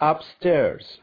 upstairs.